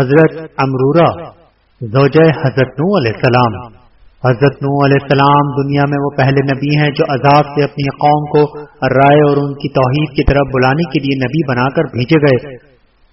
حضرت امرورہ، زوجہ حضرت نو علیہ السلام۔ حضرت نو علیہ السلام دنیا میں وہ پہلے نبی ہیں جو عذاب سے اپنی قوم کو رائے اور ان کی توحید کی طرف بلانے کے لیے نبی بنا کر بھیجے گئے۔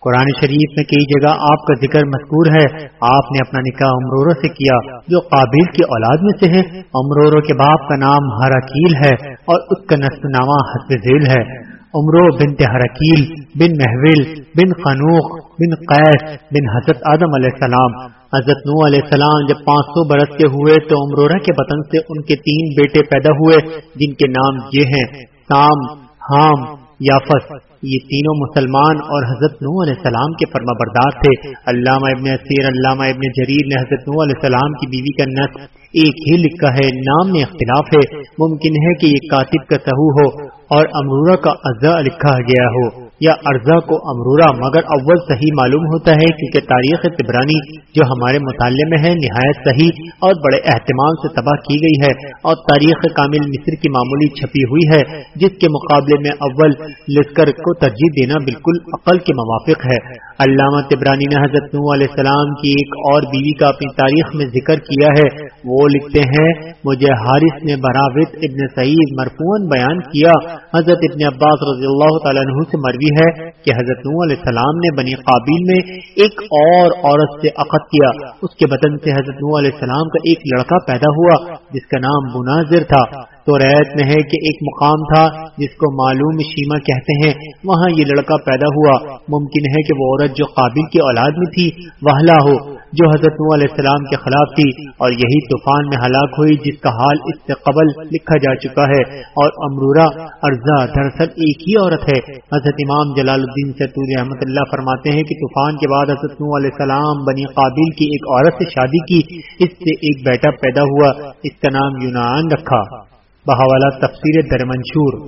قرآن شریف میں کئی جگہ آپ کا ذکر مذکور ہے۔ آپ نے اپنا نکاح امرورو سے کیا، جو قابل کی اولاد میں سے ہے۔ امرورو کے باپ کا نام ہراکیل ہے اور اس کا نسل نامہ حسب ذیل ہے۔ عمرو بن تحرکیل بن محول بن خنوق بن قیس بن حضرت آدم علیہ السلام۔ حضرت نو علیہ السلام جب پانچ سو برس کے ہوئے تو امرورہ کے بطن سے ان کے تین بیٹے پیدا ہوئے، جن کے نام یہ ہیں، سام، حام، یافس۔ یہ تینوں مسلمان اور حضرت نو علیہ السلام کے فرما بردار تھے۔ علامہ ابن اسیر علامہ ابن جریر نے حضرت نو علیہ السلام کی بیوی کا نسل ایک ہی لکھا ہے، نام میں اختلاف ہے۔ ممکن ہے کہ یہ کاتب کا سہو ہو۔ اور امرورہ کا اجزا لکھا گیا ہو۔ یا ارزا کو امرورہ، مگر اول صحیح معلوم ہوتا ہے کیونکہ تاریخ تبرانی جو ہمارے مطالعے میں ہے نہایت صحیح اور بڑے اہتمام سے تباہ کی گئی ہے اور تاریخ کامل مصر کی معمولی چھپی ہوئی ہے، جس کے مقابلے میں اول لشکر کو ترجیح دینا بالکل عقل کے موافق ہے۔ علامہ تبرانی نے حضرت نو علیہ السلام کی ایک اور بیوی کا اپنی تاریخ میں ذکر کیا ہے۔ وہ لکھتے ہیں، مجھے حارث نے براوت ابن سعید مرفون بیان کیا۔ حضرت ابن عباس رضی اللہ تعالیٰ عنہ سے مروی ہے کہ حضرت نو علیہ السلام نے بنی قابل میں ایک اور عورت سے عقد کیا۔ اس کے بطن سے حضرت نو علیہ السلام کا ایک لڑکا پیدا ہوا، جس کا نام مناظر تھا۔ تو ریت میں ہے کہ ایک مقام تھا جس کو معلوم شیما کہتے ہیں۔ وہاں یہ لڑکا پیدا ہوا۔ ممکن ہے کہ وہ عورت جو قابل کی اولاد میں تھی وہلا ہو۔ جو حضرت نو علیہ السلام کے خلاف تھی، اور یہی طوفان میں ہلاک ہوئی، جس کا حال اس سے قبل لکھا جا چکا ہے۔ اور امرورہ ارزا دراصل ایک ہی عورت ہے۔ حضرت امام جلال الدین ستور احمد اللہ فرماتے ہیں کہ طوفان کے بعد حضرت نو علیہ السلام بنی قابل کی ایک عورت سے شادی کی۔ اس سے ایک بیٹا پیدا ہوا۔ اس کا نام یونان رکھا۔ بہوالا تفسیر در منشور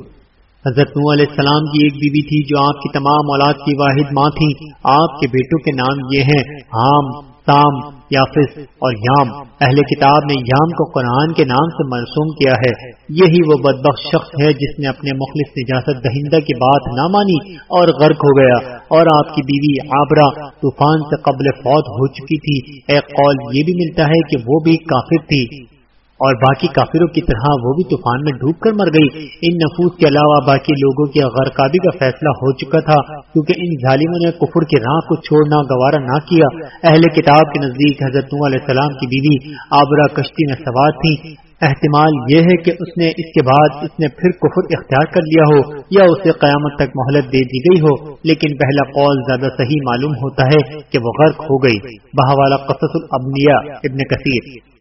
حضرت نو علیہ السلام کی ایک بیوی تھی جو آپ کی تمام اولاد کی واحد ماں تھی آپ کے بیٹوں کے نام یہ ہیں۔ حام سام یافس اور یام۔ اہل کتاب نے یام کو قرآن کے نام سے مرسوم کیا ہے۔ یہی وہ بدبخت شخص ہے جس نے اپنے مخلص نجاست دہندہ کی بات نہ مانی اور غرق ہو گیا۔ اور آپ کی بیوی آبرا طوفان سے قبل فوت ہو چکی تھی۔ ایک قول یہ بھی ملتا ہے کہ وہ بھی کافر تھی۔ اور باقی کافروں کی طرح وہ بھی طوفان میں ڈوب کر مر گئی۔ ان نفوس کے علاوہ باقی لوگوں کی غرقابی کا فیصلہ ہو چکا تھا، کیونکہ ان ظالموں نے کفر کی راہ کو چھوڑنا، گوارا نہ کیا۔ اہل کتاب کے نزدیک حضرت علیہ السلام کی بیوی آبرا کشتی میں سوار تھی۔ احتمال یہ ہے کہ اس نے اس کے بعد اس نے پھر کفر اختیار کر لیا ہو یا اسے قیامت تک مہلت دے دی گئی ہو، لیکن پہلا قول زیادہ صحیح معلوم ہوتا ہے کہ وہ غرق ہو گئی۔ بہوالا قصص الابنیاء ابن کثیر۔